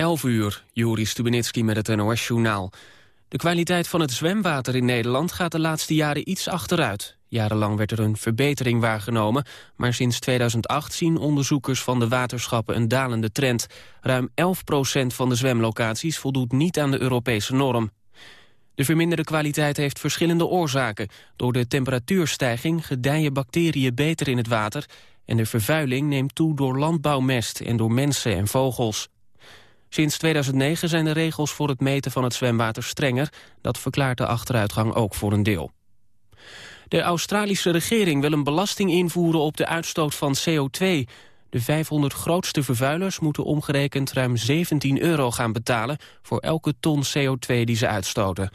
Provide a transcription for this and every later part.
11 uur, Juri Stubenitski met het NOS-journaal. De kwaliteit van het zwemwater in Nederland gaat de laatste jaren iets achteruit. Jarenlang werd er een verbetering waargenomen... maar sinds 2008 zien onderzoekers van de waterschappen een dalende trend. Ruim 11% van de zwemlocaties voldoet niet aan de Europese norm. De verminderde kwaliteit heeft verschillende oorzaken. Door de temperatuurstijging gedijen bacteriën beter in het water... en de vervuiling neemt toe door landbouwmest en door mensen en vogels. Sinds 2009 zijn de regels voor het meten van het zwemwater strenger. Dat verklaart de achteruitgang ook voor een deel. De Australische regering wil een belasting invoeren op de uitstoot van CO2. De 500 grootste vervuilers moeten omgerekend ruim 17 euro gaan betalen... voor elke ton CO2 die ze uitstoten.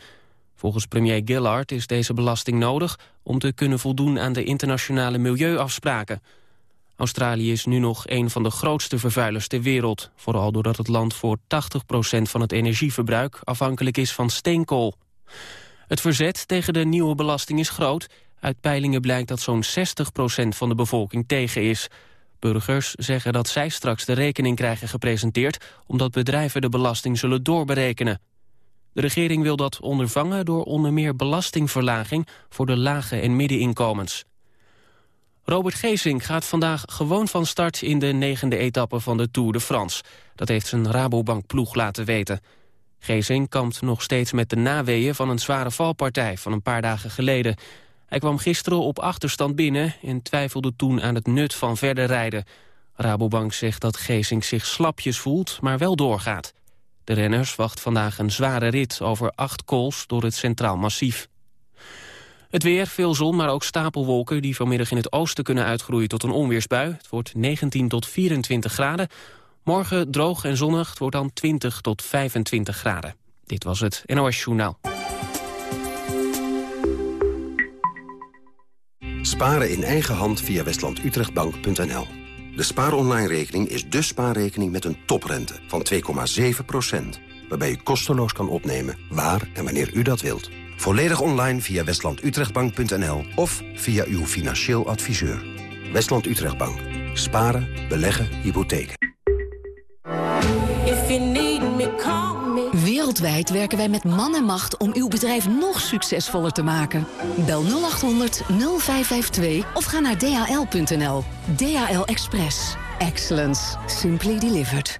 Volgens premier Gillard is deze belasting nodig... om te kunnen voldoen aan de internationale milieuafspraken. Australië is nu nog een van de grootste vervuilers ter wereld. Vooral doordat het land voor 80% van het energieverbruik afhankelijk is van steenkool. Het verzet tegen de nieuwe belasting is groot. Uit peilingen blijkt dat zo'n 60% van de bevolking tegen is. Burgers zeggen dat zij straks de rekening krijgen gepresenteerd... omdat bedrijven de belasting zullen doorberekenen. De regering wil dat ondervangen door onder meer belastingverlaging... voor de lage en middeninkomens. Robert Geesink gaat vandaag gewoon van start in de negende etappe van de Tour de France. Dat heeft zijn Rabobank-ploeg laten weten. Geesink kampt nog steeds met de naweeën van een zware valpartij van een paar dagen geleden. Hij kwam gisteren op achterstand binnen en twijfelde toen aan het nut van verder rijden. Rabobank zegt dat Geesink zich slapjes voelt, maar wel doorgaat. De renners wacht vandaag een zware rit over acht kools door het Centraal Massief. Het weer, veel zon, maar ook stapelwolken die vanmiddag in het oosten kunnen uitgroeien tot een onweersbui. Het wordt 19 tot 24 graden. Morgen droog en zonnig, het wordt dan 20 tot 25 graden. Dit was het NOS Journaal. Sparen in eigen hand via westlandutrechtbank.nl. De spaaronline-rekening is de spaarrekening met een toprente van 2,7% waarbij u kosteloos kan opnemen waar en wanneer u dat wilt. Volledig online via westlandutrechtbank.nl of via uw financieel adviseur. Westland Utrechtbank. Sparen, beleggen, hypotheken. Wereldwijd werken wij met man en macht om uw bedrijf nog succesvoller te maken. Bel 0800 0552 of ga naar dhl.nl. DHL Express. Excellence. Simply delivered.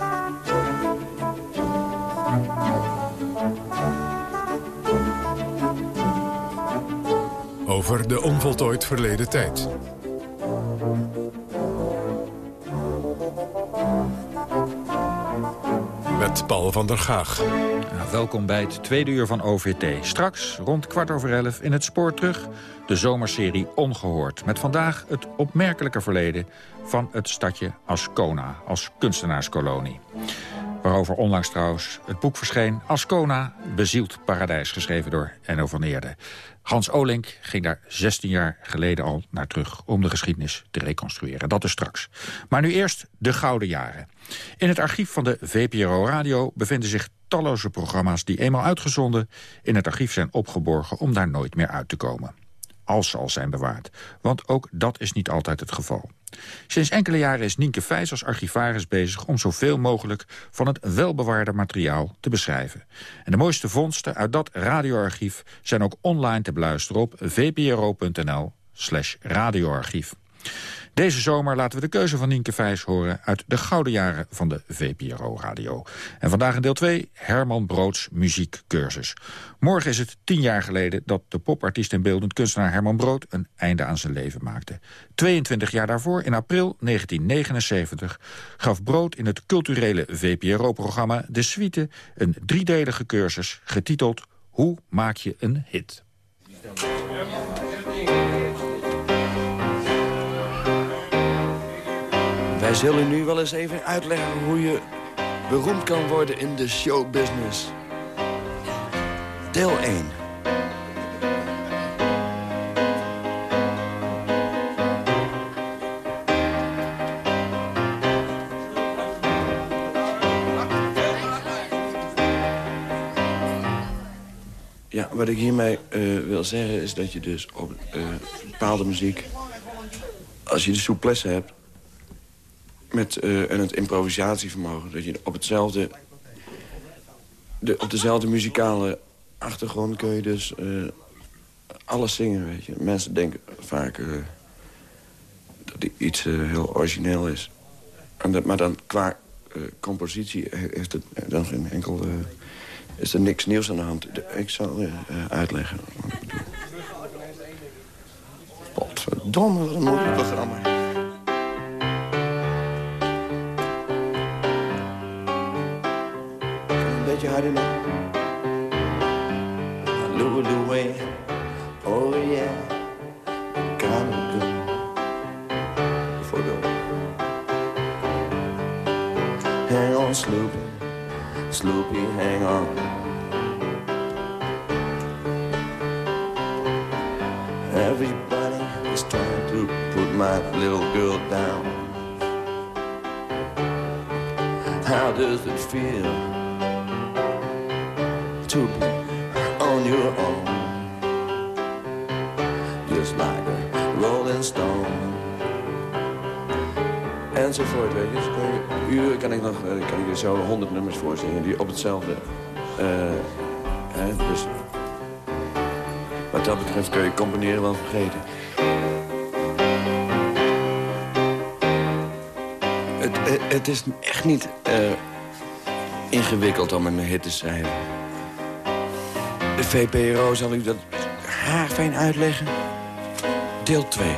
Over de onvoltooid verleden tijd. Met Paul van der Gaag. Welkom bij het tweede uur van OVT. Straks, rond kwart over elf, in het spoor terug... de zomerserie Ongehoord. Met vandaag het opmerkelijke verleden van het stadje Ascona... als kunstenaarskolonie. Waarover onlangs trouwens het boek verscheen... Ascona, bezield paradijs, geschreven door Enno van Eerde. Hans Olink ging daar 16 jaar geleden al naar terug... om de geschiedenis te reconstrueren. Dat is straks. Maar nu eerst de gouden jaren. In het archief van de VPRO Radio bevinden zich talloze programma's... die eenmaal uitgezonden in het archief zijn opgeborgen... om daar nooit meer uit te komen. Als ze al zijn bewaard. Want ook dat is niet altijd het geval. Sinds enkele jaren is Nienke Vijs als archivaris bezig... om zoveel mogelijk van het welbewaarde materiaal te beschrijven. En de mooiste vondsten uit dat radioarchief... zijn ook online te beluisteren op vpro.nl radioarchief. Deze zomer laten we de keuze van Nienke Vijs horen... uit de gouden jaren van de VPRO-radio. En vandaag in deel 2 Herman Broods muziekcursus. Morgen is het tien jaar geleden dat de popartiest en beeldend kunstenaar Herman Brood... een einde aan zijn leven maakte. 22 jaar daarvoor, in april 1979... gaf Brood in het culturele VPRO-programma De Suite... een driedelige cursus getiteld Hoe maak je een hit? Wij zullen nu wel eens even uitleggen hoe je beroemd kan worden in de showbusiness. Deel 1. Ja, wat ik hiermee uh, wil zeggen is dat je dus op uh, bepaalde muziek... als je de souplesse hebt met, uh, en het improvisatievermogen... dat je op hetzelfde... De, op dezelfde muzikale achtergrond kun je dus alles zingen, weet je. Mensen denken vaak dat iets heel origineel is. En dat, maar dan qua compositie heeft het dan geen enkel is er niks nieuws aan de hand. Ik zal uh, uitleggen. Potverdomme, wat een moeilijk programma. Beetje harder nog. Look the way, oh yeah, kinda good. For the hang on, Sloopy, Sloopy, hang on. Everybody is trying to put my little girl down. How does it feel to on your own? Just like a rolling stone. Enzovoort, weet je. Dus kan, je, kan ik nog kan ik er zo honderd nummers voor zingen die op hetzelfde... Uh, hè, dus wat dat betreft kun je componeren wel vergeten. Het, het, is echt niet ingewikkeld om een hit te schrijven. VPRO zal u dat haarfijn uitleggen. Deel 2.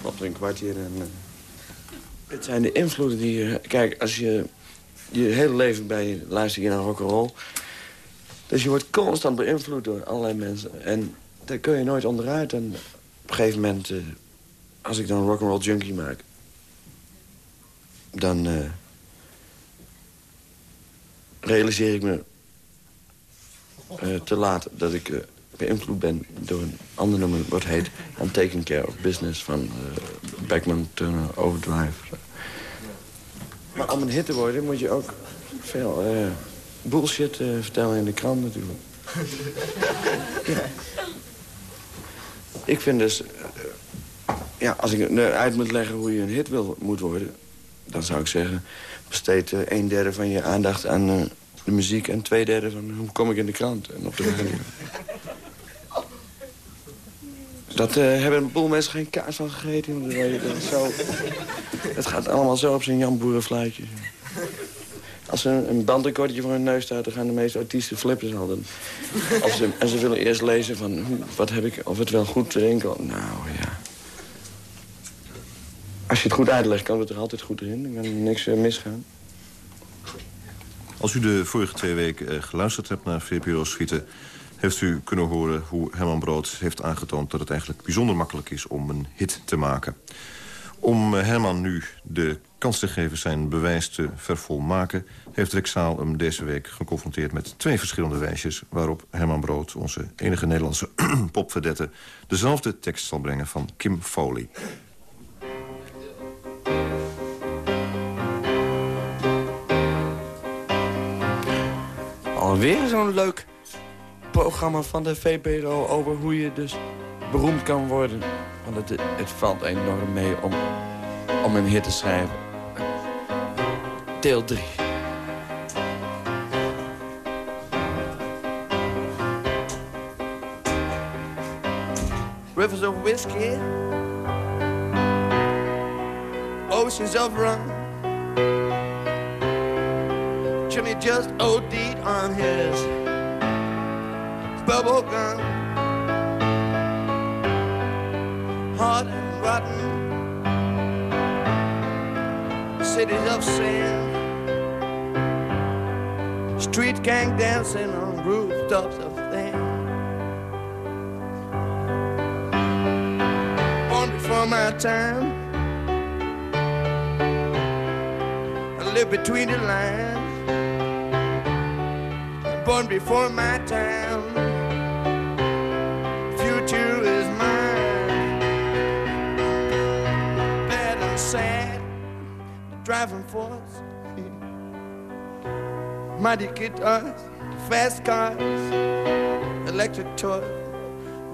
Klopt een kwartier en... Uh, het zijn de invloeden die je... Kijk, als je je hele leven bij luister je naar rock'n'roll. Dus je wordt constant beïnvloed door allerlei mensen. En daar kun je nooit onderuit. En op een gegeven moment, uh, als ik dan rock'n'roll junkie maak... dan uh, realiseer ik me uh, te laat dat ik beïnvloed ben door een ander nummer... wat heet I'm Taking Care of Business van Beckman Turner Overdrive. Maar om een hit te worden moet je ook veel uh, bullshit uh, vertellen in de krant natuurlijk. ja. Ik vind dus... Uh, ja, als ik uit moet leggen hoe je een hit wil, moet worden... dan zou ik zeggen, besteed een derde van je aandacht aan de muziek... en twee derde van hoe kom ik in de krant en op de radio. Dat hebben een boel mensen geen kaas van gegeten. Zo, het gaat allemaal zo op zijn Jan Boerenfluitje. Als er een bandrecordje voor hun neus staat... dan gaan de meeste artiesten flippen al. Dan, ze, en ze willen eerst lezen van... wat heb ik, of het wel goed erin kan. Nou, ja. Als je het goed uitlegt, kan het er altijd goed in. Dan kan niks uh, misgaan. Als u de vorige twee weken uh, geluisterd hebt naar VPRO Schieten heeft u kunnen horen hoe Herman Brood heeft aangetoond... dat het eigenlijk bijzonder makkelijk is om een hit te maken. Om eh, Herman nu de kans te geven zijn bewijs te vervolmaken... heeft Rick Zaal hem deze week geconfronteerd met twee verschillende wijsjes... waarop Herman Brood, onze enige Nederlandse popverdette... dezelfde tekst zal brengen van Kim Foley. Alweer zo'n leuk programma van de VPRO over hoe je dus beroemd kan worden. Want het, het valt enorm mee om, om een hit te schrijven. Deel 3. Rivers of whiskey Oceans of rum Jimmy just OD'd on his bubble gum. Hot and rotten cities of sin. Street gang dancing on rooftops of things. Born before my time. I live between the lines. Born before my time. Future is mine. Bad and sad, driving force. Mighty guitars, fast cars, electric toys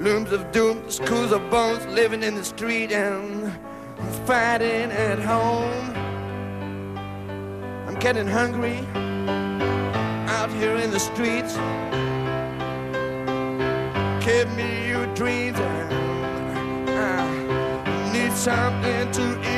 looms of doom, schools of bones, living in the street and fighting at home. I'm getting hungry here in the streets. Give me your dreams I need something to eat,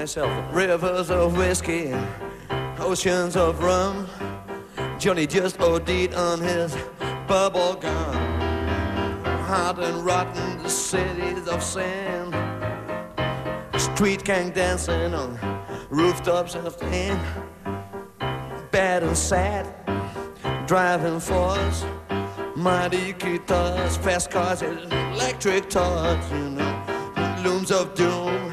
myself rivers of whiskey, oceans of rum. Johnny just OD'd on his bubble gum. Hot and rotten, cities of sand. Street gang dancing on rooftops of tin. Bad and sad, driving force. Mighty guitars, fast cars, and electric toys, you know. Looms of doom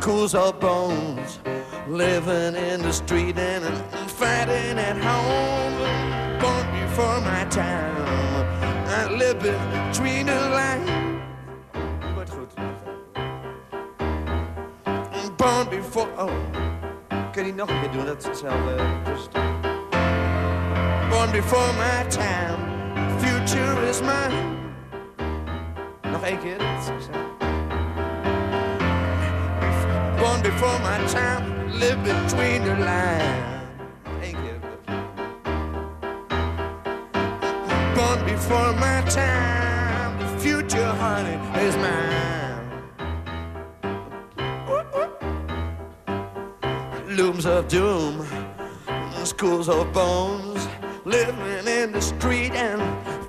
schools of bones, living in the street and fighting at home. Born before my time, I live between the lines. Born before. Oh, kun je nog een keer doen? Dat is hetzelfde. Just... Born before my time, future is mine. Nog één keer. Dat is born before my time, live between the lines. Born before my time, the future, honey, is mine. Looms of doom, schools of bones, living in the street and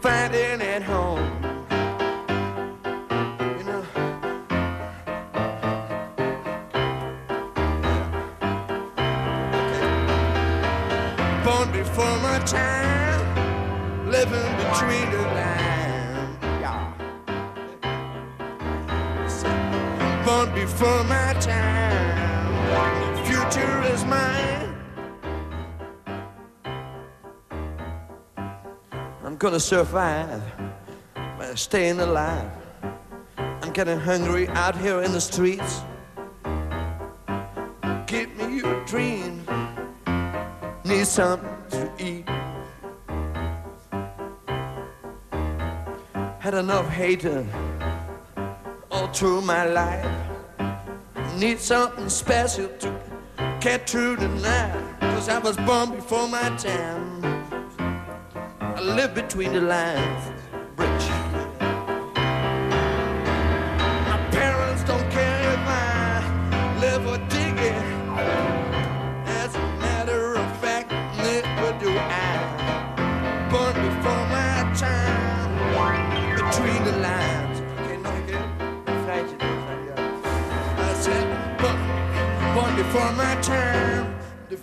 fighting at home. Before my time, the future is mine. I'm gonna survive by staying alive. I'm getting hungry out here in the streets. Give me your dream. Need something to eat. Had enough hating all through my life. Need something special to get through the night. Cause I was born before my time. I live between the lines. Rich.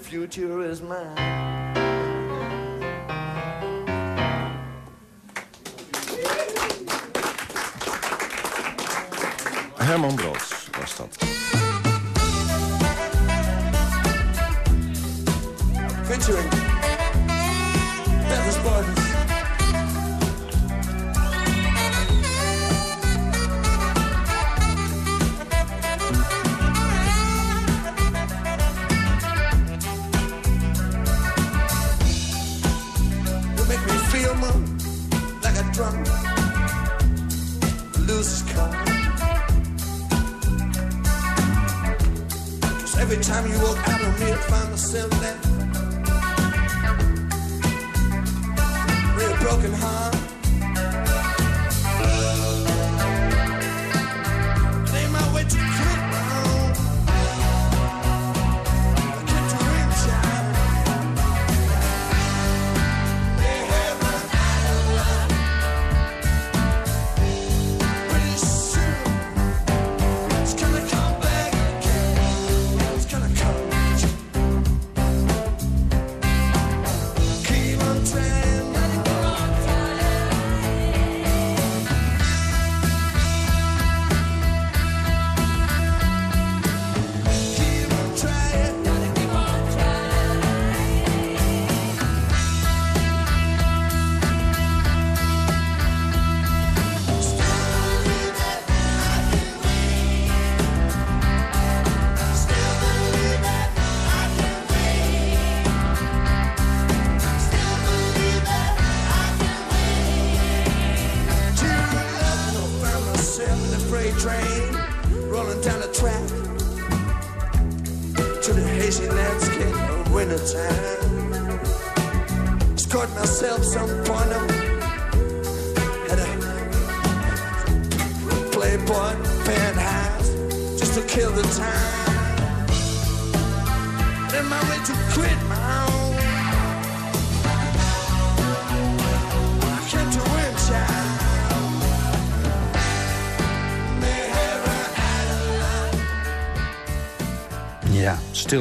Future is mine.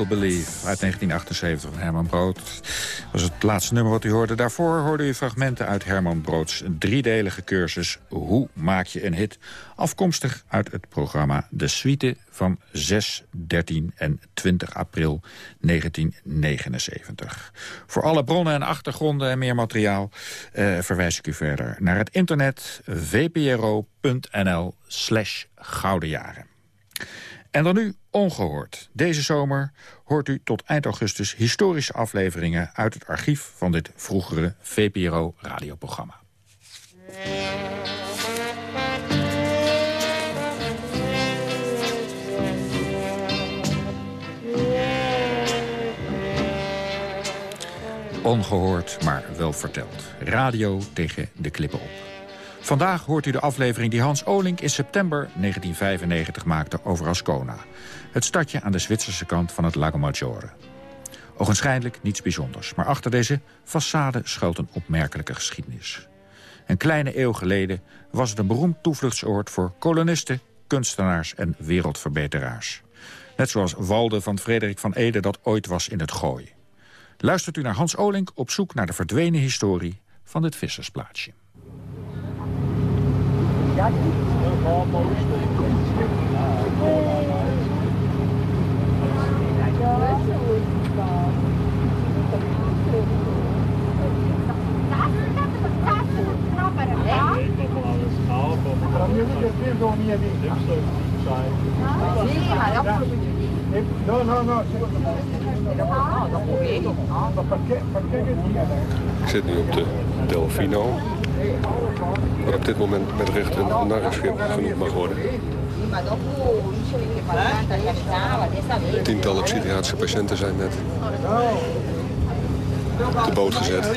Believe uit 1978 van Herman Brood. Was het laatste nummer wat u hoorde. Daarvoor hoorde u fragmenten uit Herman Broods driedelige cursus... Hoe maak je een hit? Afkomstig uit het programma De Suite van 6, 13 en 20 april 1979. Voor alle bronnen en achtergronden en meer materiaal... Eh, verwijs ik u verder naar het internet vpro.nl slash. En dan nu ongehoord. Deze zomer hoort u tot eind augustus historische afleveringen... uit het archief van dit vroegere VPRO-radioprogramma. Ongehoord, maar wel verteld. Radio tegen de klippen op. Vandaag hoort u de aflevering die Hans Olink in september 1995 maakte over Ascona. Het stadje aan de Zwitserse kant van het Lago Maggiore. Ogenschijnlijk niets bijzonders, maar achter deze façade schuilt een opmerkelijke geschiedenis. Een kleine eeuw geleden was het een beroemd toevluchtsoord voor kolonisten, kunstenaars en wereldverbeteraars. Net zoals Walde van Frederik van Ede dat ooit was in het Gooi. Luistert u naar Hans Olink op zoek naar de verdwenen historie van dit vissersplaatsje. No, no, no. Ik zit nu op de Delfino. Wat op dit moment met recht een narrenschip genoemd mag worden. Tientallen psychiatrische patiënten zijn net op de boot gezet.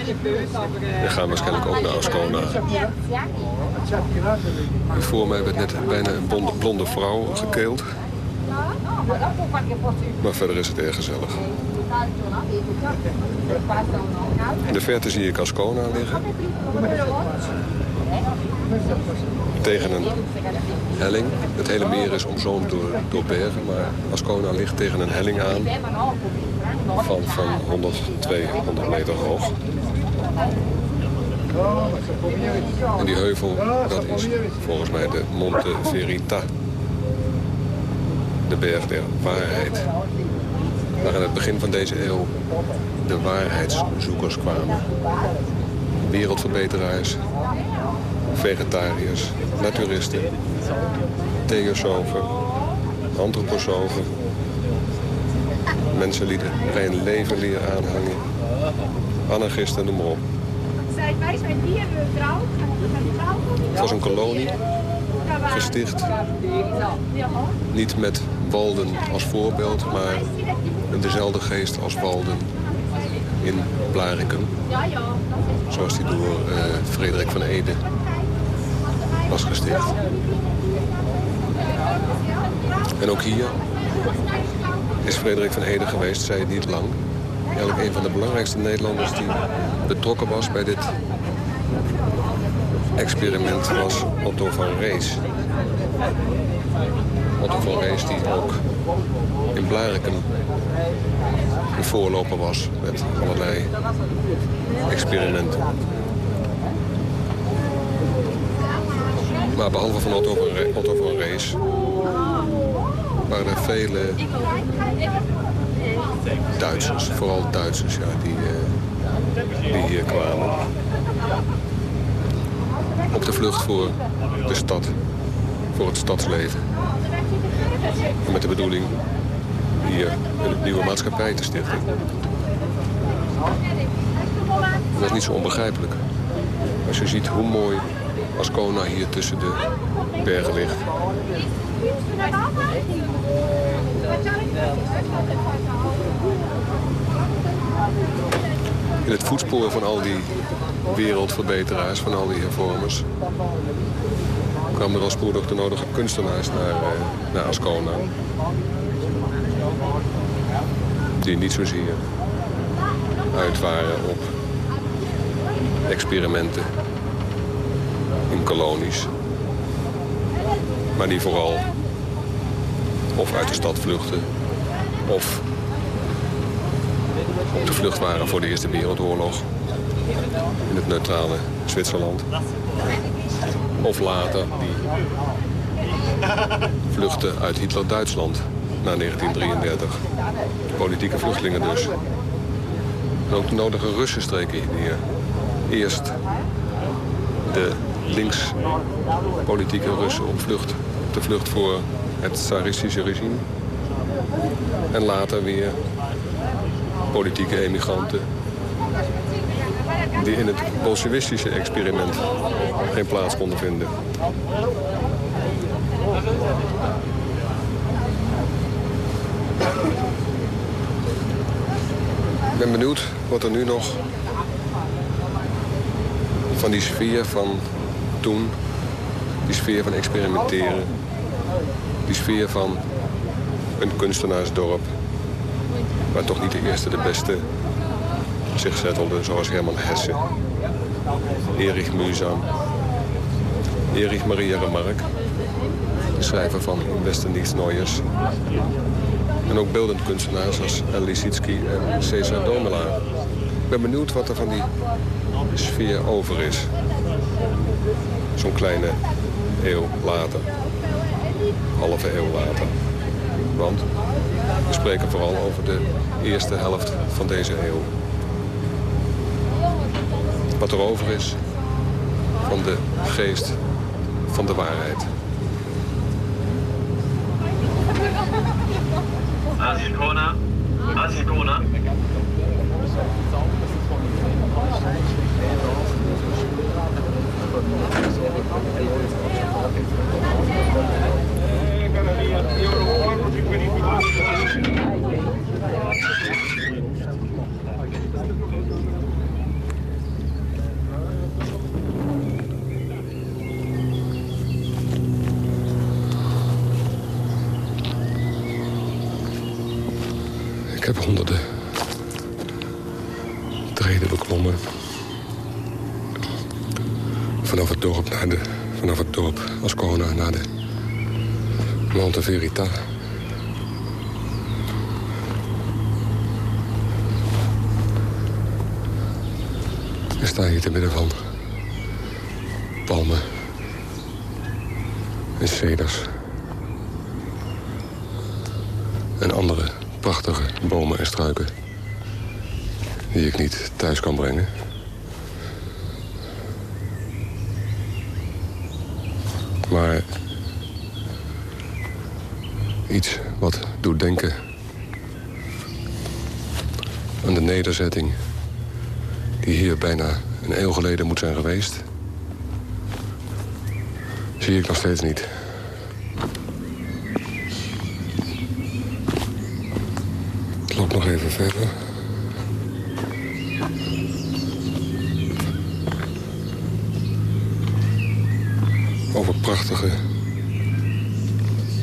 En gaan waarschijnlijk ook naar Ascona. Voor mij werd net bijna een blonde, blonde vrouw gekeeld. Maar verder is het erg gezellig. In de verte zie ik Ascona liggen. Tegen een helling. Het hele meer is omzoomd door, bergen, maar Ascona ligt tegen een helling aan van, van 100, 200 meter hoog. En die heuvel, dat is volgens mij de Monte Verita. De berg der waarheid. Waar aan het begin van deze eeuw de waarheidszoekers kwamen. Wereldverbeteraars, vegetariërs, naturisten, theosofen, antroposofen, mensenlieden bij een leven leren aanhangen, anarchisten, noem maar op. Het was een kolonie, gesticht, niet met Walden als voorbeeld, maar dezelfde geest als Walden in Blarikum. Zoals die door uh, Frederik van Ede was gesticht. En ook hier is Frederik van Ede geweest, het niet lang. Eigenlijk een van de belangrijkste Nederlanders die betrokken was bij dit experiment was Otto van Rees. Otto van Rees die ook in Blarikum voorloper was met allerlei experimenten. Maar behalve van Otto van, Otto van Rees waren er vele Duitsers, vooral Duitsers, ja, die, uh, die hier kwamen. Op de vlucht voor de stad, voor het stadsleven. En met de bedoeling hier een nieuwe maatschappij te stichten. Dat is niet zo onbegrijpelijk. Als je ziet hoe mooi Ascona hier tussen de bergen ligt. In het voetspoor van al die wereldverbeteraars, van al die hervormers... kwamen er al spoedig de nodige kunstenaars naar, uh, naar Ascona. Die niet zozeer uit waren op experimenten in kolonies. Maar die vooral of uit de stad vluchten... of op de vlucht waren voor de Eerste Wereldoorlog. In het neutrale Zwitserland. Of later die vluchten uit Hitler-Duitsland na 1933. Politieke vluchtelingen dus. Ook de nodige Russen streken hier. Eerst de links-politieke Russen op vlucht. De vlucht voor het tsaristische regime. En later weer politieke emigranten... die in het bolsjewistische experiment geen plaats konden vinden. Ben benieuwd wat er nu nog van die sfeer van toen... die sfeer van experimenteren... die sfeer van een kunstenaarsdorp... waar toch niet de eerste de beste zich zettelde... zoals Herman Hesse, Erich Mühsam, Erich Maria Remarque... de schrijver van Westen Niets. En ook beeldend kunstenaars als Lisitsky en Cesar Domela. Ik ben benieuwd wat er van die sfeer over is. Zo'n kleine eeuw later. Halve eeuw later. Want we spreken vooral over de eerste helft van deze eeuw. Wat er over is van de geest van de waarheid. Ascona, Ascona. Ik heb honderden treden beklommen. Vanaf het dorp Vanaf het dorp Ascona naar de Monte Verita. Ik sta hier te midden van palmen en ceders en andere prachtige bomen en struiken die ik niet thuis kan brengen. Maar iets wat doet denken aan de nederzetting die hier bijna een eeuw geleden moet zijn geweest, zie ik nog steeds niet. Ik loop nog even verder. Over prachtige,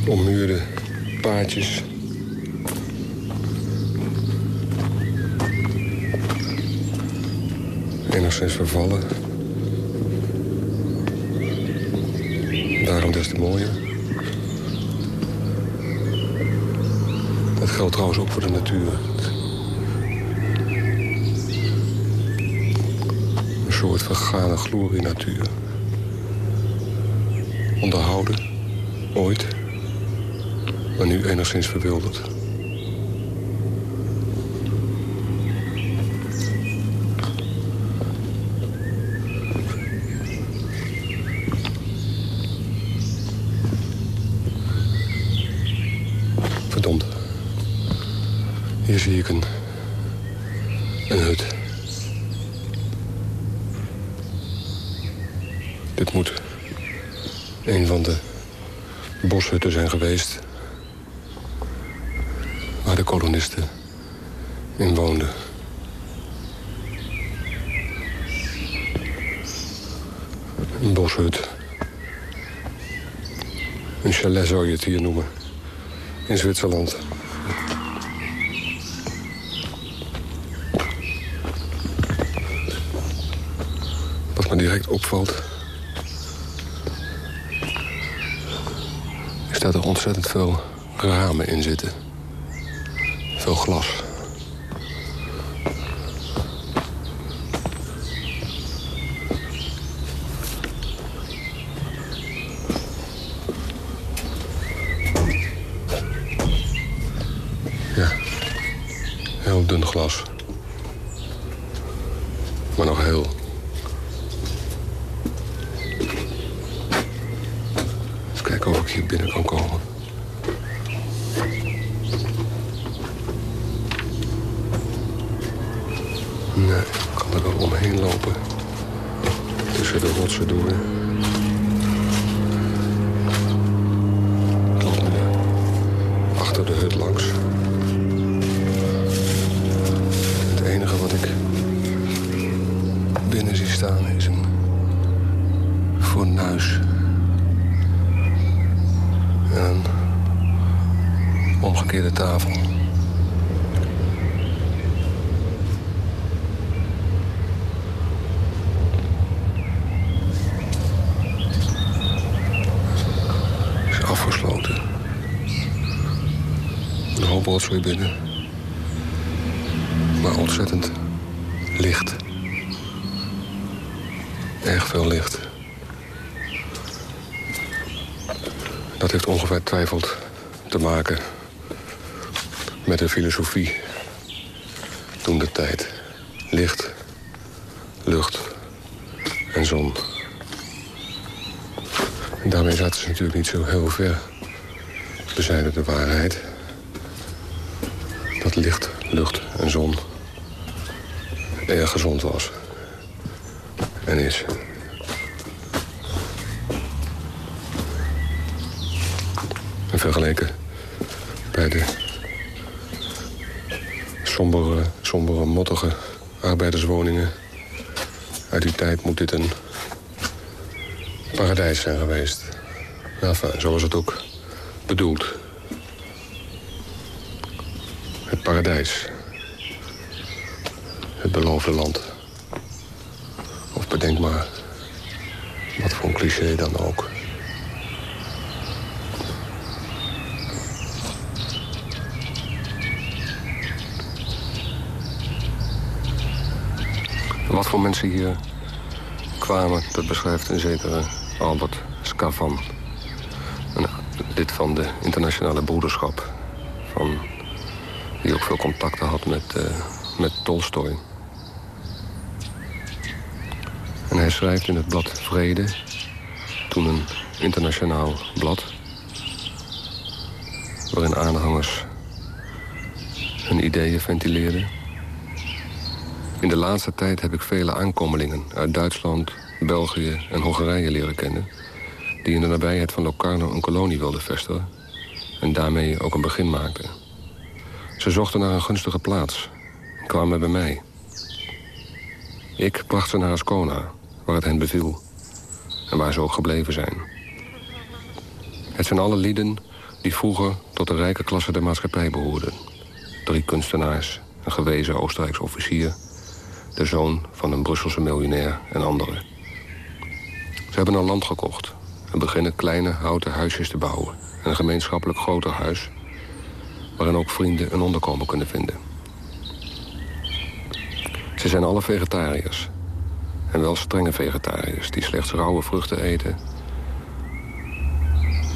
ommuurde paadjes. Enigszins vervallen. Daarom des te mooier. Dat geldt trouwens ook voor de natuur. Een soort vergane glorie natuur. Onderhouden, ooit, maar nu enigszins verwilderd. Verdomd. Hier zie ik een, een hut. Dit moet een van de boshutten zijn geweest... waar de kolonisten in woonden. Een boshut. Een chalet zou je het hier noemen. In Zwitserland. Wat me direct opvalt... is dat er ontzettend veel ramen in zitten. Veel glas. Ja, heel dun glas. Maar nog heel. Even kijken of ik hier binnen kan komen. Nee, ik kan er wel omheen lopen. Tussen de rotsen door. Ik loop nu achter de hut langs. Het enige wat ik binnen zie staan is een fornuis. En een omgekeerde tafel. is afgesloten. Een hoop rotzooi binnen. Maar ontzettend licht. Erg veel licht. Dat heeft ongetwijfeld te maken met de filosofie. Toen de tijd. Licht, lucht en zon. En daarmee zaten ze natuurlijk niet zo heel ver bezijden de waarheid. Licht, lucht en zon erg gezond was. En is. En vergeleken bij de sombere, sombere, mottige arbeiderswoningen uit die tijd moet dit een paradijs zijn geweest. Ja, zo was het ook bedoeld. Het Het beloofde land. Of bedenk maar, wat voor een cliché dan ook. Wat voor mensen hier kwamen, dat beschrijft een zekere Albert Scavan. Lid van de internationale broederschap. Veel contacten had met, uh, met Tolstoy. En hij schrijft in het blad Vrede, toen een internationaal blad... waarin aanhangers hun ideeën ventileerden. In de laatste tijd heb ik vele aankommelingen uit Duitsland, België en Hongarije leren kennen... die in de nabijheid van Locarno een kolonie wilden vestigen... en daarmee ook een begin maakten. Ze zochten naar een gunstige plaats en kwamen bij mij. Ik bracht ze naar Ascona, waar het hen beviel... en waar ze ook gebleven zijn. Het zijn alle lieden die vroeger tot de rijke klasse der maatschappij behoorden. Drie kunstenaars, een gewezen Oostenrijks officier de zoon van een Brusselse miljonair en anderen. Ze hebben een land gekocht en beginnen kleine houten huisjes te bouwen... en een gemeenschappelijk groter huis... waarin ook vrienden een onderkomen kunnen vinden. Ze zijn alle vegetariërs. En wel strenge vegetariërs die slechts rauwe vruchten eten.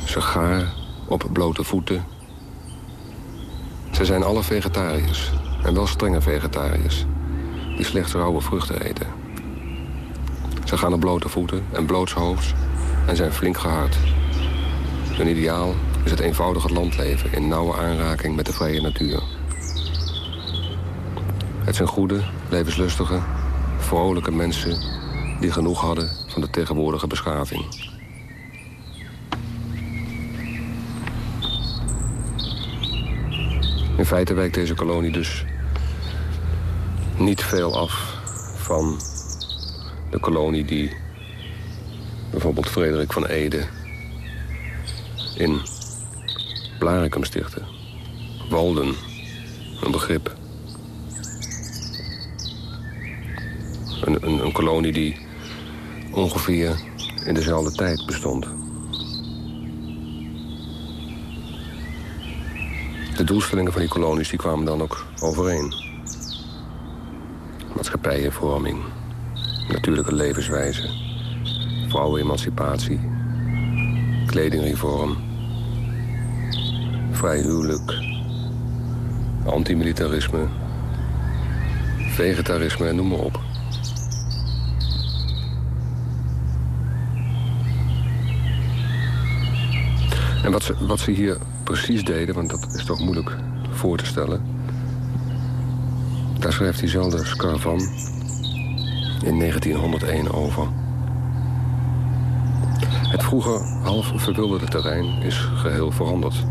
Ze gaar op blote voeten. Ze zijn alle vegetariërs en wel strenge vegetariërs die slechts rauwe vruchten eten. Ze gaan op blote voeten en blootshoofds en zijn flink gehard. Hun ideaal is het eenvoudige het landleven in nauwe aanraking met de vrije natuur. Het zijn goede, levenslustige, vrolijke mensen die genoeg hadden van de tegenwoordige beschaving. In feite wijkt deze kolonie dus niet veel af van de kolonie die bijvoorbeeld Frederik van Ede in Blaricum stichtte. Walden, een begrip. Een, een, een kolonie die ongeveer in dezelfde tijd bestond. De doelstellingen van die kolonies die kwamen dan ook overeen. Maatschappijenvorming, natuurlijke levenswijze, vrouwenemancipatie, kledingreform, vrij huwelijk, antimilitarisme, vegetarisme en noem maar op. En wat ze, wat ze hier precies deden, want dat is toch moeilijk voor te stellen... daar schrijft diezelfde Scarvan in 1901 over. Het vroeger half verwilderde terrein is geheel veranderd.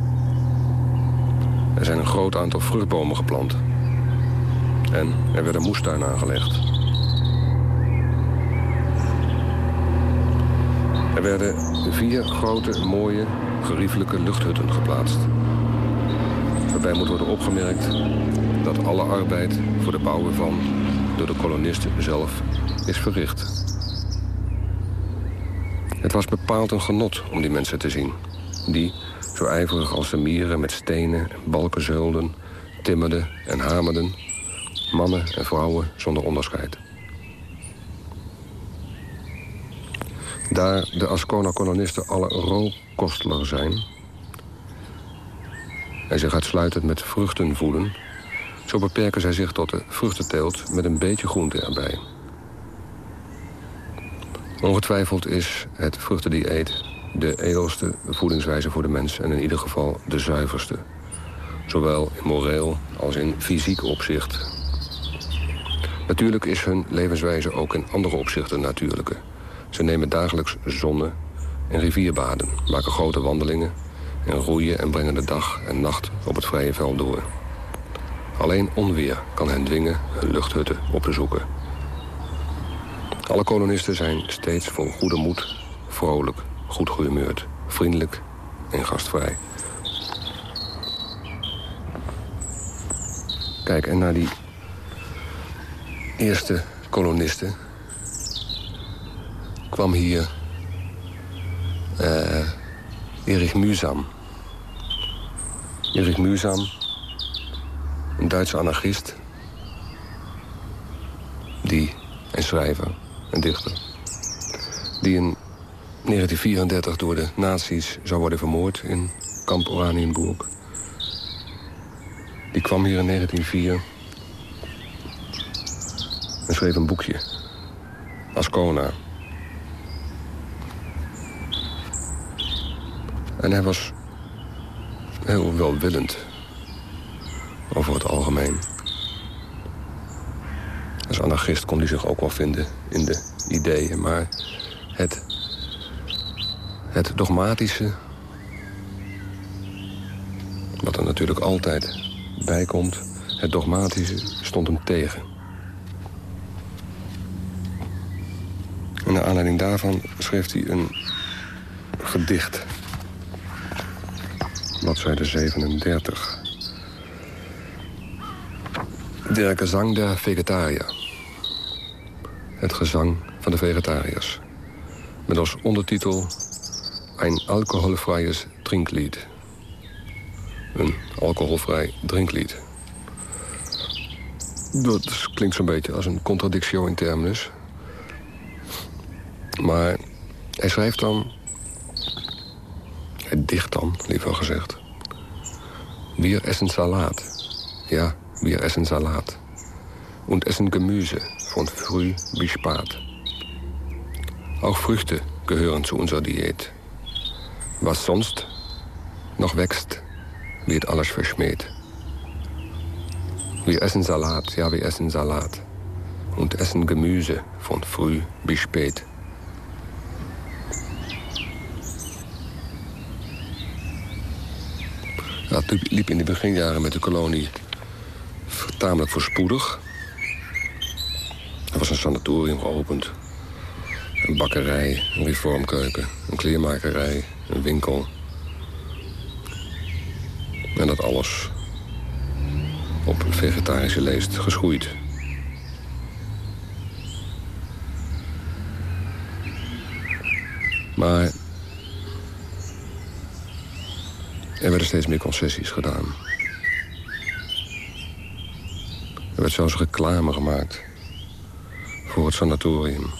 Er zijn een groot aantal vruchtbomen geplant. En er werd een moestuin aangelegd. Er werden vier grote, mooie, geriefelijke luchthutten geplaatst. Waarbij moet worden opgemerkt dat alle arbeid voor de bouw ervan door de kolonisten zelf is verricht. Het was bepaald een genot om die mensen te zien. Die, zo ijverig als de mieren met stenen en balken zeulden, timmerden en hamerden. Mannen en vrouwen zonder onderscheid. Daar de Ascona-kolonisten alle rookkosteler zijn... en zich uitsluitend met vruchten voeden... zo beperken zij zich tot de vruchtenteelt met een beetje groente erbij. Ongetwijfeld is het vruchtendieet de edelste voedingswijze voor de mens... en in ieder geval de zuiverste. Zowel in moreel als in fysiek opzicht. Natuurlijk is hun levenswijze ook in andere opzichten natuurlijke... Ze nemen dagelijks zonne- en rivierbaden, maken grote wandelingen... en roeien en brengen de dag en nacht op het vrije veld door. Alleen onweer kan hen dwingen hun luchthutten op te zoeken. Alle kolonisten zijn steeds vol goede moed, vrolijk, goed gehumeurd, vriendelijk en gastvrij. Kijk, en naar die eerste kolonisten kwam hier uh, Erich Mühsam. Erich Mühsam, een Duitse anarchist... die, een schrijver, een dichter... die in 1934 door de nazi's zou worden vermoord in kamp Oranienburg. Die kwam hier in 1904 en schreef een boekje. Ascona. En hij was heel welwillend over het algemeen. Als anarchist kon hij zich ook wel vinden in de ideeën, maar het, het dogmatische, wat er natuurlijk altijd bij komt, het dogmatische stond hem tegen. En naar aanleiding daarvan schreef hij een gedicht bladzijde 37. Der gezang der vegetariër. Het gezang van de vegetariërs. Met als ondertitel Een alcoholfreies drinklied. Een alcoholvrij drinklied. Dat klinkt zo'n beetje als een contradictio in terminus. Maar hij schrijft dan het dicht dan, liever gezegd. Wir essen Salat. Ja, wir essen Salat. Und essen Gemüse von früh bis spät. Auch Früchte gehören zu unserer Diät. Was sonst noch wächst, wird alles verschmäht. Wir essen Salat, ja, wir essen Salat. Und essen Gemüse von früh bis spät. Dat liep in de beginjaren met de kolonie tamelijk voorspoedig. Er was een sanatorium geopend. Een bakkerij, een reformkeuken, een kleermakerij, een winkel. En dat alles op vegetarische leest geschoeid. Maar er werden steeds meer concessies gedaan. Er werd zelfs reclame gemaakt voor het sanatorium.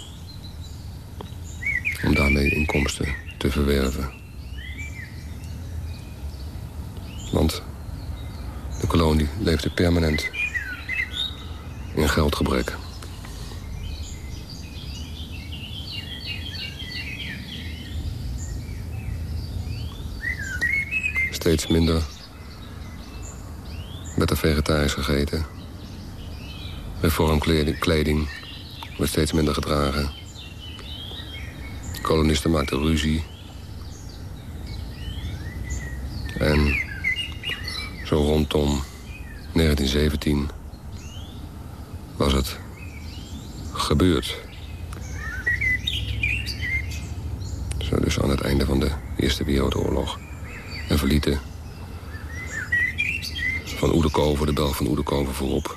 Om daarmee inkomsten te verwerven. Want de kolonie leefde permanent in geldgebrek. Steeds minder werd er vegetarisch gegeten. Reformkleding werd steeds minder gedragen. Kolonisten maakten ruzie. En zo rondom 1917 was het gebeurd. Zo dus aan het einde van de Eerste Wereldoorlog. En verlieten van Oedekoven, de Belg van Oedekoven voorop.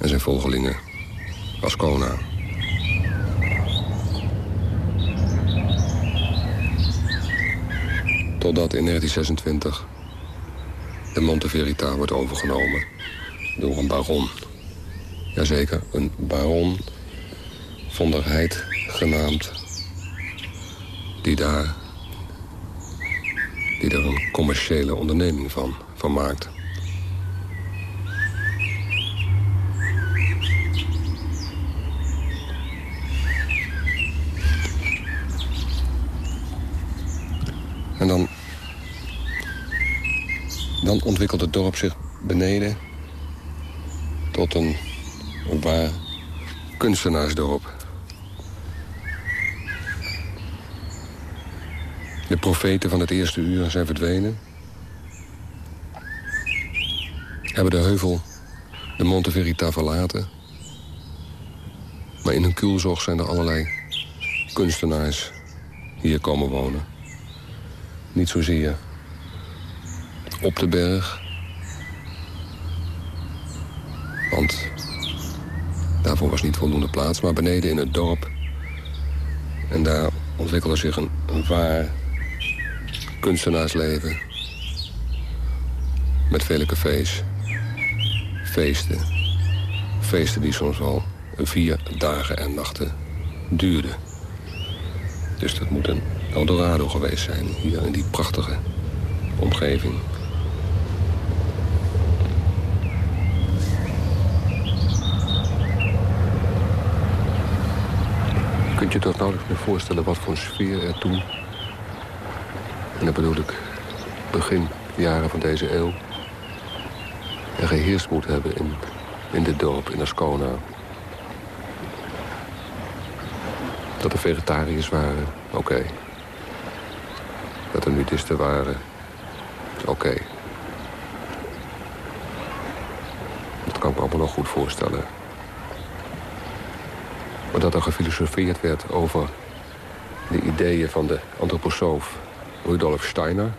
En zijn volgelingen Ascona. Totdat in 1926 de Monteverita wordt overgenomen door een baron. Jazeker, een baron von der Heid genaamd... die daar die er een commerciële onderneming van, van maakt. En dan, ontwikkelt het dorp zich beneden tot een, een waar kunstenaarsdorp. De profeten van het eerste uur zijn verdwenen. Hebben de heuvel de Monte Verita verlaten. Maar in hun kuelzog zijn er allerlei kunstenaars hier komen wonen. Niet zozeer op de berg. Want daarvoor was niet voldoende plaats. Maar beneden in het dorp. En daar ontwikkelde zich een, een waar kunstenaarsleven. Met vele cafés. Feesten. Feesten die soms wel vier dagen en nachten duurden. Dus dat moet een Eldorado geweest zijn. Hier in die prachtige omgeving. Kunt je toch nauwelijks meer voorstellen wat voor een sfeer er toen... en dat bedoel ik begin jaren van deze eeuw... er geheerst moet hebben in, in dit dorp, in Ascona. Dat er vegetariërs waren, oké. Dat er nudisten waren, oké. Dat kan ik me allemaal nog goed voorstellen. Maar dat er gefilosofeerd werd over de ideeën van de antroposoof Rudolf Steiner.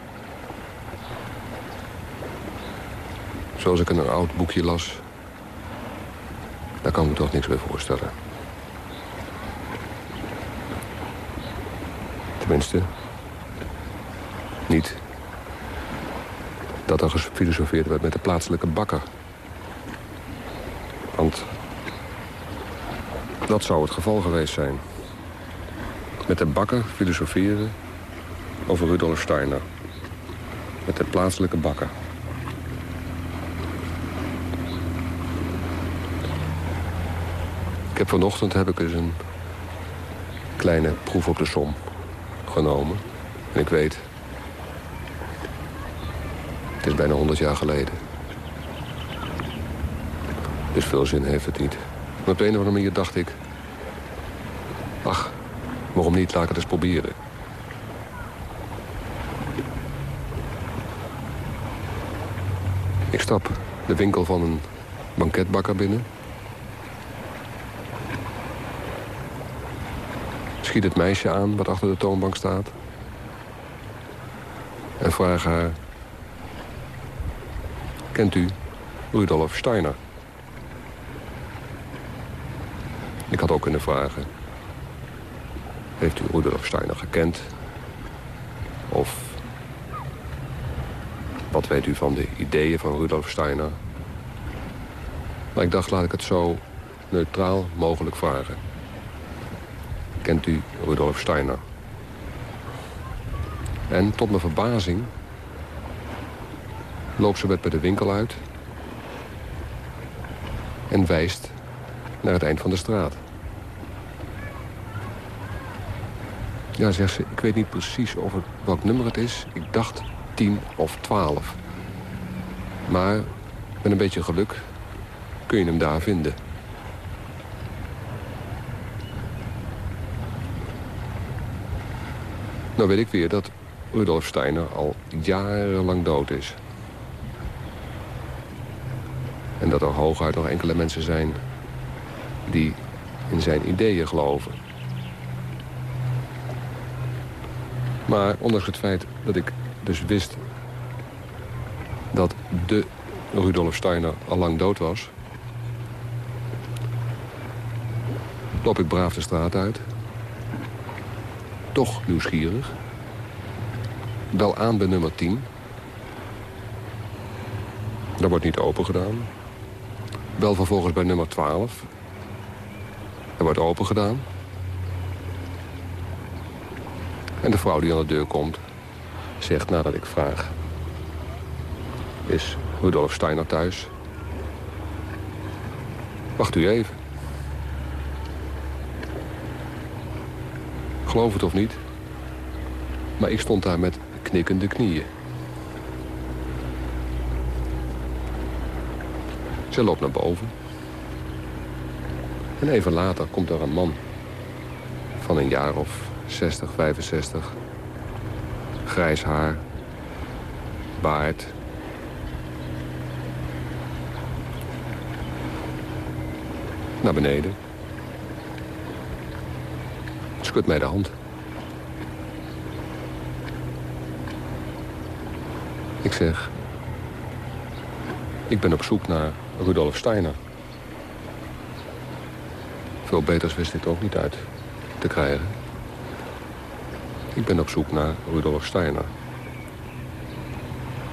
Zoals ik in een oud boekje las. Daar kan ik me toch niks bij voorstellen. Tenminste, niet dat er gefilosofeerd werd met de plaatselijke bakker. Want dat zou het geval geweest zijn. Met de bakker filosoferen over Rudolf Steiner. Met de plaatselijke bakker. Ik heb vanochtend heb ik eens een kleine proef op de som genomen. En ik weet, het is bijna 100 jaar geleden. Dus veel zin heeft het niet. Maar op de een of andere manier dacht ik... Ach, waarom niet? Laat ik het eens proberen. Ik stap de winkel van een banketbakker binnen. Schiet het meisje aan wat achter de toonbank staat. En vraag haar... Kent u Rudolf Steiner? Ik had ook kunnen vragen... Heeft u Rudolf Steiner gekend? Of wat weet u van de ideeën van Rudolf Steiner? Maar ik dacht, laat ik het zo neutraal mogelijk vragen. Kent u Rudolf Steiner? En tot mijn verbazing loopt ze met bij de winkel uit... en wijst naar het eind van de straat. Ja, zegt ze, ik weet niet precies of welk nummer het is. Ik dacht 10 of 12. Maar met een beetje geluk kun je hem daar vinden. Nou weet ik weer dat Rudolf Steiner al jarenlang dood is. En dat er hooguit nog enkele mensen zijn die in zijn ideeën geloven. Maar ondanks het feit dat ik dus wist dat de Rudolf Steiner al lang dood was... loop ik braaf de straat uit. Toch nieuwsgierig. Bel aan bij nummer 10. Dat wordt niet open gedaan. Bel vervolgens bij nummer 12. Dat wordt open gedaan. En de vrouw die aan de deur komt, zegt nadat ik vraag... Is Rudolf Steiner thuis? Wacht u even. Geloof het of niet, maar ik stond daar met knikkende knieën. Ze loopt naar boven. En even later komt er een man van een jaar of 60, 65. Grijs haar, baard. Naar beneden. Schudt mij de hand. Ik zeg... Ik ben op zoek naar Rudolf Steiner. Veel beters wist dit ook niet uit te krijgen. Ik ben op zoek naar Rudolf Steiner.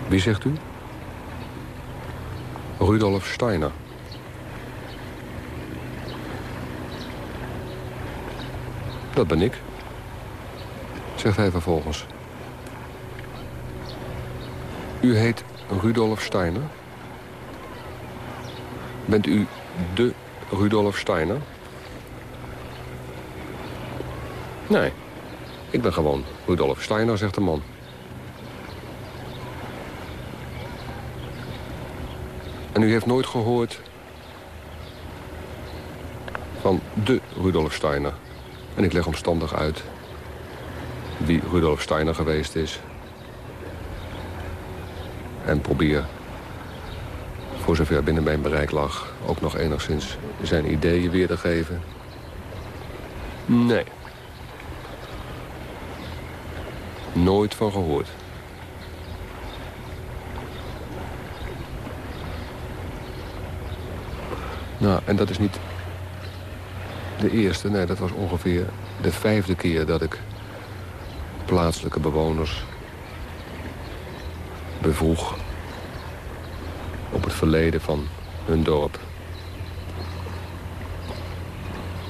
Wie zegt u? Rudolf Steiner. Dat ben ik, zegt hij vervolgens. U heet Rudolf Steiner? Bent u de Rudolf Steiner? Nee, ik ben gewoon Rudolf Steiner, zegt de man. En u heeft nooit gehoord van de Rudolf Steiner. En ik leg omstandig uit wie Rudolf Steiner geweest is. En probeer, voor zover binnen mijn bereik lag... ook nog enigszins zijn ideeën weer te geven. Nee. Nooit van gehoord. Nou, en dat is niet de eerste. Nee, dat was ongeveer de vijfde keer dat ik plaatselijke bewoners bevroeg op het verleden van hun dorp.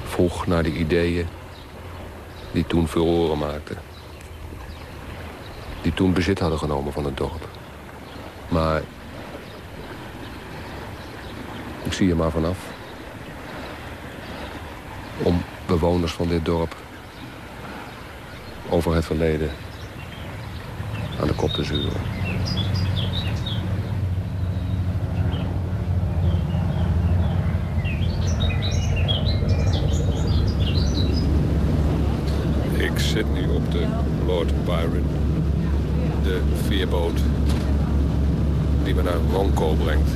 Vroeg naar de ideeën die toen furoren maakten. Die toen bezit hadden genomen van het dorp. Maar ik zie er maar vanaf om bewoners van dit dorp over het verleden aan de kop te zuren. Ik zit nu op de Lord Byron, de veerboot die me naar Ronco brengt.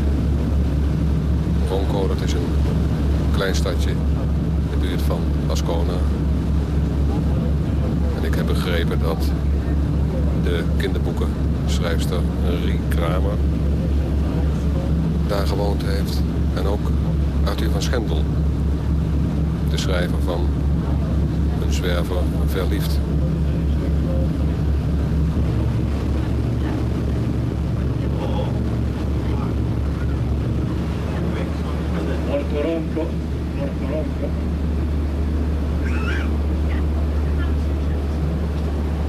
Ronco, dat is een klein stadje in de buurt van Ascona. En ik heb begrepen dat de kinderboekenschrijfster Rie Kramer daar gewoond heeft. En ook Arthur van Schendel, de schrijver van Een zwerver verliefd.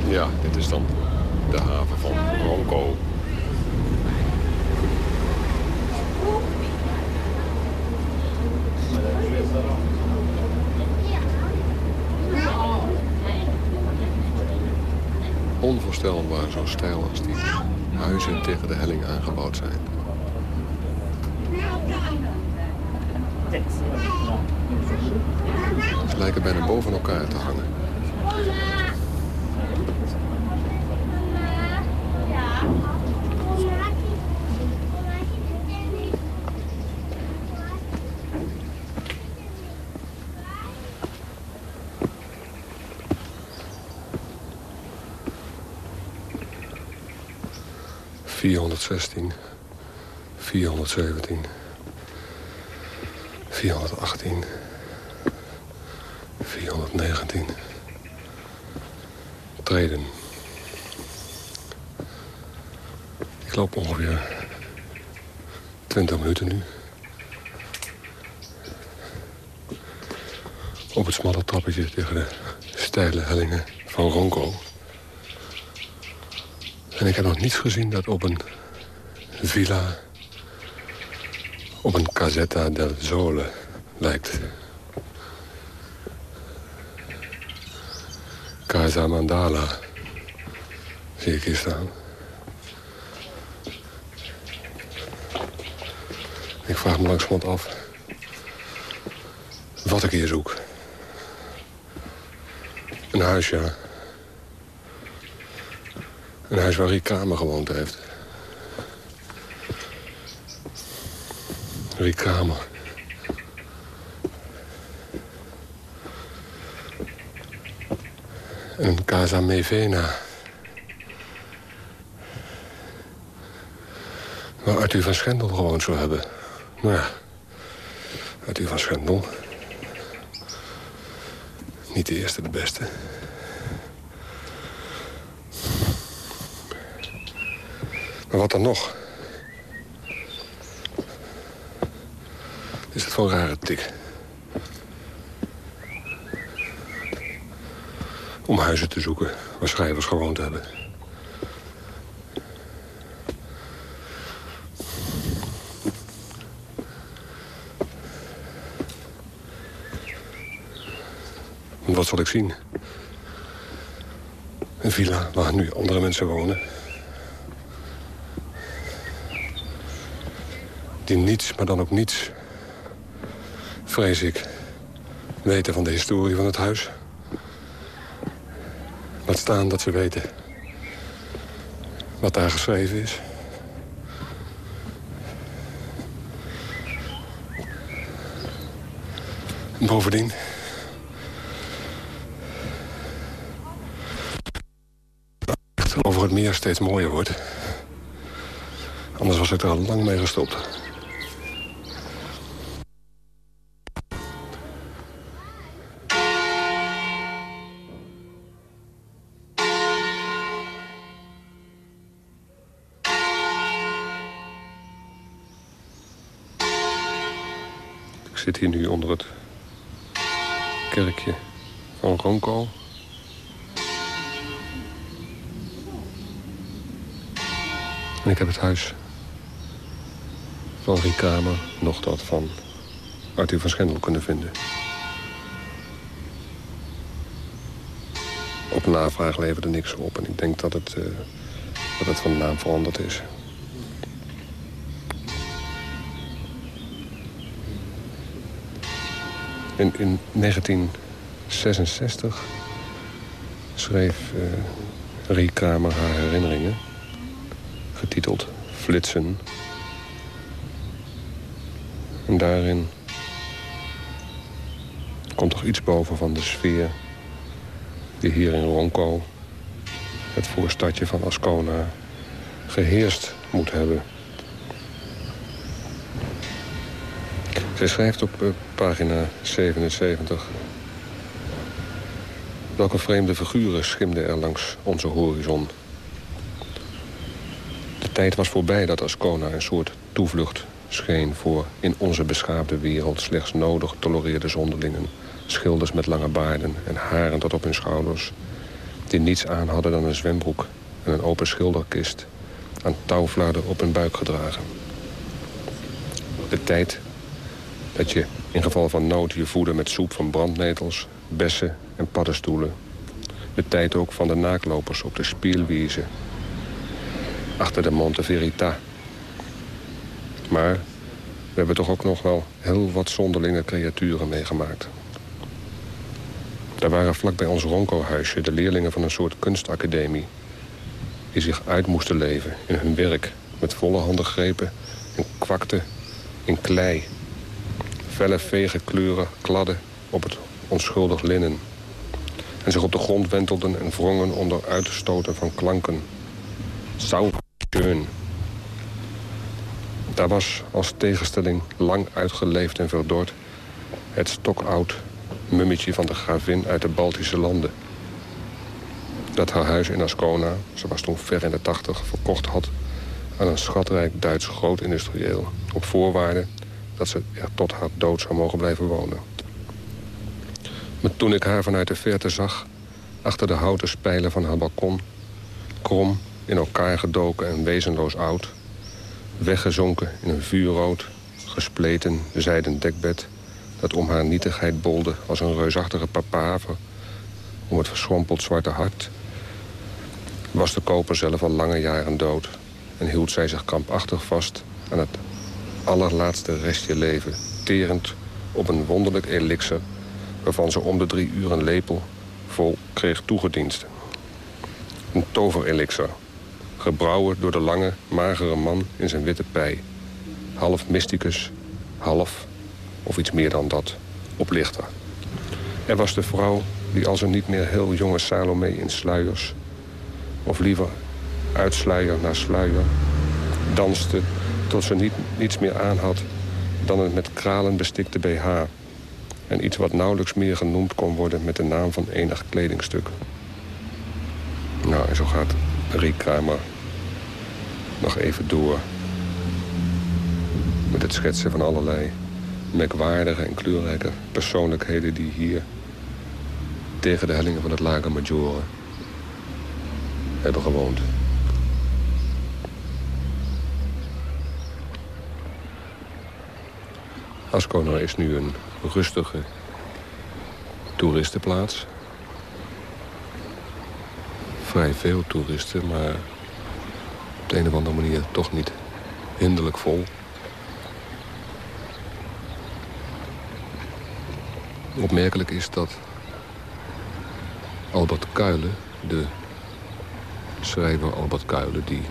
Ja, dit is dan de haven van Ronco. Onvoorstelbaar zo stijl als die huizen tegen de helling aangebouwd zijn. Ze lijken bijna boven elkaar te hangen. Vierhonderdzestien, vierhonderdzeventien, vierhonderdachttien, vierhonderdnegentien. Treden. Ik loop ongeveer 20 minuten nu. Op het smalle trappetje tegen de steile hellingen van Ronco. En ik heb nog niets gezien dat op een villa... op een casetta del Sole lijkt. Casa Mandala zie ik hier staan. Ik vraag me langzamerhand af wat ik hier zoek. Een huis, ja. Een huis waar Riek Kramer gewoond heeft. Riek Kramer. Een Casa Mevena. Waar Arthur van Schendel gewoond zou hebben. Nou ja, Arthur van Schendel. Niet de eerste, de beste. Maar wat dan nog? Is het een rare tik? Om huizen te zoeken waar schrijvers gewoond hebben. En wat zal ik zien? Een villa waar nu andere mensen wonen. Die niets, maar dan ook niets, vrees ik, weten van de historie van het huis. Laat staan dat ze weten wat daar geschreven is. En bovendien... over het meer steeds mooier wordt. Anders was ik er al lang mee gestopt. Hier nu onder het kerkje van Ronco. En ik heb het huis van Rikamer nog dat van Arthur van Schendel kunnen vinden. Op navraag leverde niks op en ik denk dat het, uh, dat het van de naam veranderd is. In, in 1966 schreef uh, Rie Kramer haar herinneringen... getiteld flitsen. En daarin komt toch iets boven van de sfeer die hier in Ronco, het voorstadje van Ascona, geheerst moet hebben. Zij schrijft op eh, pagina 77... Welke vreemde figuren schimden er langs onze horizon. De tijd was voorbij dat Ascona een soort toevlucht scheen... voor in onze beschaafde wereld slechts nodig tolereerde zonderlingen... schilders met lange baarden en haren tot op hun schouders... die niets aan hadden dan een zwembroek en een open schilderkist... aan touwflarden op hun buik gedragen. De tijd dat je in geval van nood je voeden met soep van brandnetels, bessen en paddenstoelen. De tijd ook van de naaklopers op de spielwiese. Achter de Monte Verita. Maar we hebben toch ook nog wel heel wat zonderlinge creaturen meegemaakt. Daar waren vlak bij ons Ronco-huisje de leerlingen van een soort kunstacademie... die zich uit moesten leven in hun werk met volle handen grepen... en kwakten in klei felle vege kleuren kladden op het onschuldig linnen. En zich op de grond wentelden en wrongen onder uitstoten van klanken. Sauschön. Daar was als tegenstelling lang uitgeleefd en verdord... het stokoud mummetje van de gravin uit de Baltische landen. Dat haar huis in Ascona, ze was toen ver in de tachtig, verkocht had... aan een schatrijk Duits grootindustrieel... op voorwaarde dat ze er tot haar dood zou mogen blijven wonen. Maar toen ik haar vanuit de verte zag... achter de houten spijlen van haar balkon... krom, in elkaar gedoken en wezenloos oud... weggezonken in een vuurrood, gespleten zijden dekbed... dat om haar nietigheid bolde als een reusachtige papaver... om het verschrompeld zwarte hart... was de koper zelf al lange jaren dood... en hield zij zich krampachtig vast aan het allerlaatste restje leven... terend op een wonderlijk elixir... waarvan ze om de drie uur een lepel vol kreeg toegediend. Een toverelixer, gebrouwen door de lange, magere man in zijn witte pij. Half mysticus, half, of iets meer dan dat, oplichter. Er was de vrouw die als een niet meer heel jonge Salome in sluiers... of liever uitsluier naar sluier, danste tot ze niet, niets meer aan had dan een met kralen bestikte BH. En iets wat nauwelijks meer genoemd kon worden met de naam van enig kledingstuk. Nou, en zo gaat Riek Kramer nog even door. Met het schetsen van allerlei merkwaardige en kleurrijke persoonlijkheden... die hier tegen de hellingen van het Lager Maggiore hebben gewoond. Ascona is nu een rustige toeristenplaats. Vrij veel toeristen, maar op de een of andere manier toch niet hinderlijk vol. Opmerkelijk is dat Albert Kuilen, de schrijver Albert Kuilen... die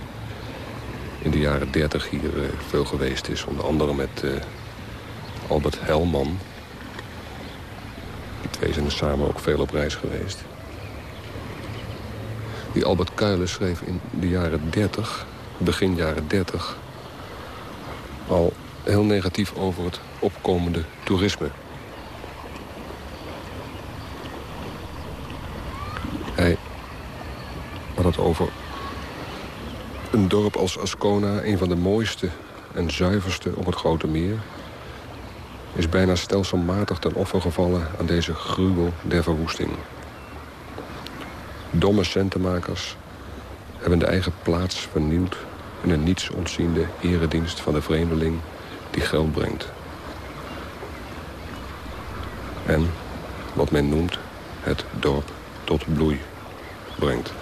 in de jaren dertig hier eh, veel geweest is, onder andere met eh, Albert Helman. Die twee zijn er samen ook veel op reis geweest. Die Albert Kuilen schreef in de jaren 30, begin jaren 30... al heel negatief over het opkomende toerisme. Hij had het over een dorp als Ascona... een van de mooiste en zuiverste op het Grote Meer is bijna stelselmatig ten offer gevallen aan deze gruwel der verwoesting. Domme centenmakers hebben de eigen plaats vernieuwd... in een niets ontziende eredienst van de vreemdeling die geld brengt. En wat men noemt het dorp tot bloei brengt.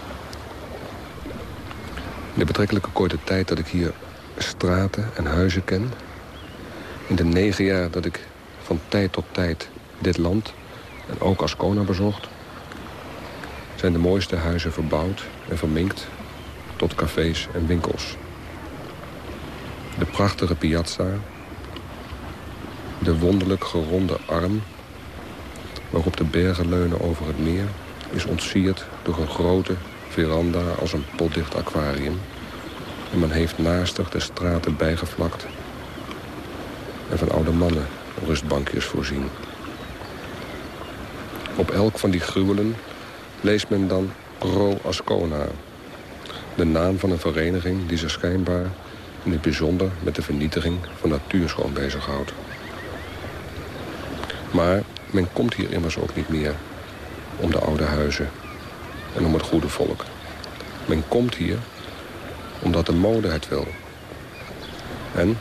In de betrekkelijke korte tijd dat ik hier straten en huizen ken... In de negen jaar dat ik van tijd tot tijd dit land en ook Ascona bezocht... zijn de mooiste huizen verbouwd en verminkt tot cafés en winkels. De prachtige piazza. De wonderlijk geronde arm waarop de bergen leunen over het meer... is ontsierd door een grote veranda als een potdicht aquarium. En men heeft naastig de straten bijgevlakt... en van oude mannen rustbankjes voorzien. Op elk van die gruwelen leest men dan Pro Ascona. De naam van een vereniging die zich schijnbaar in het bijzonder met de vernietiging van natuurschoon bezighoudt. Maar men komt hier immers ook niet meer om de oude huizen en om het goede volk. Men komt hier omdat de mode het wil. En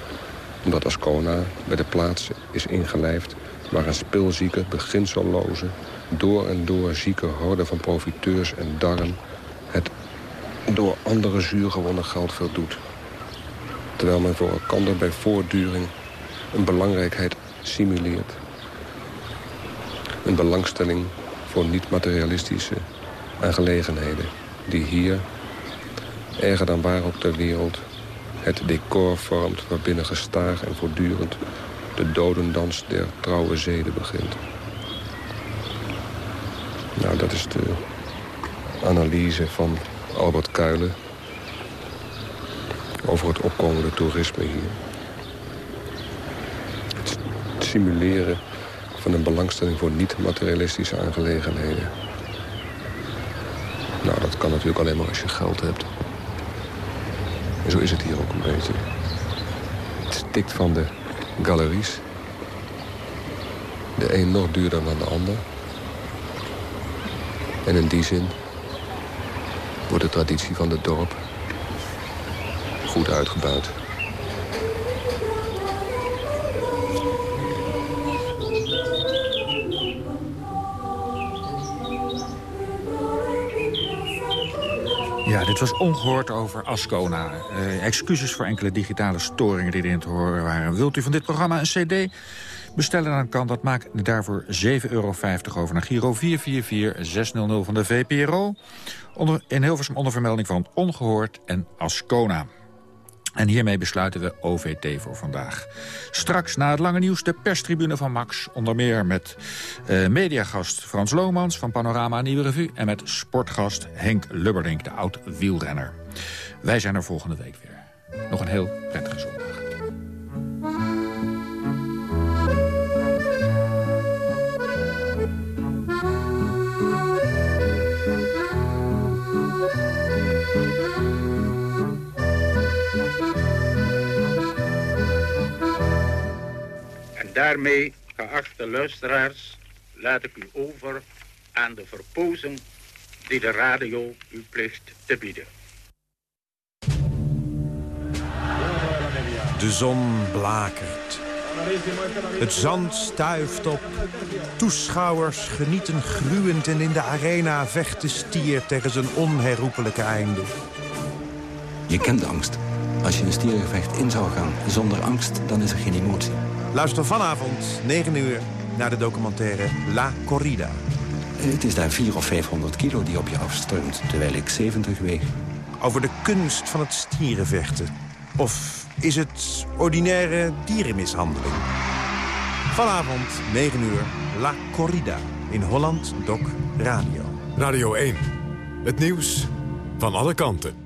omdat Ascona bij de plaats is ingelijfd... waar een spilzieke, beginselloze, door en door zieke horde van profiteurs en darren... het door andere zuur gewonnen geld doet. Terwijl men voor elkander bij voortduring een belangrijkheid simuleert. Een belangstelling voor niet-materialistische aangelegenheden... die hier, erger dan waar ook ter wereld... het decor vormt waarbinnen gestaag en voortdurend... de dodendans der trouwe zeden begint. Nou, dat is de analyse van Albert Kuilen... over het opkomende toerisme hier. Het simuleren van een belangstelling voor niet-materialistische aangelegenheden. Nou, dat kan natuurlijk alleen maar als je geld hebt. En zo is het hier ook een beetje. Het stikt van de galeries. De een nog duurder dan de ander. En in die zin wordt de traditie van het dorp goed uitgebuit. Ja, dit was ongehoord over Ascona. Uh, excuses voor enkele digitale storingen die erin te horen waren. Wilt u van dit programma een cd bestellen, dan kan dat. Maak daarvoor 7,50 euro over naar Giro 444600 van de VPRO. Onder, in Hilversum onder vermelding van Ongehoord en Ascona. En hiermee besluiten we OVT voor vandaag. Straks na het lange nieuws de perstribune van Max. Onder meer met uh, mediagast Frans Lomans van Panorama Nieuwe Revue... en met sportgast Henk Lubberdink, de oud-wielrenner. Wij zijn er volgende week weer. Nog een heel prettige zondag. Daarmee, geachte luisteraars, laat ik u over aan de verpozing die de radio u plicht te bieden. De zon blakert. Het zand stuift op. Toeschouwers genieten gruwend en in de arena vecht de stier tegen zijn onherroepelijke einde. Je kent de angst. Als je een stiergevecht in zou gaan zonder angst, dan is er geen emotie. Luister vanavond, 9 uur, naar de documentaire La Corrida. Het is daar 400 of 500 kilo die op je afstroomt, terwijl ik 70 weeg. Over de kunst van het stierenvechten. Of is het ordinaire dierenmishandeling? Vanavond, 9 uur, La Corrida. In Holland Doc Radio. Radio 1. Het nieuws van alle kanten.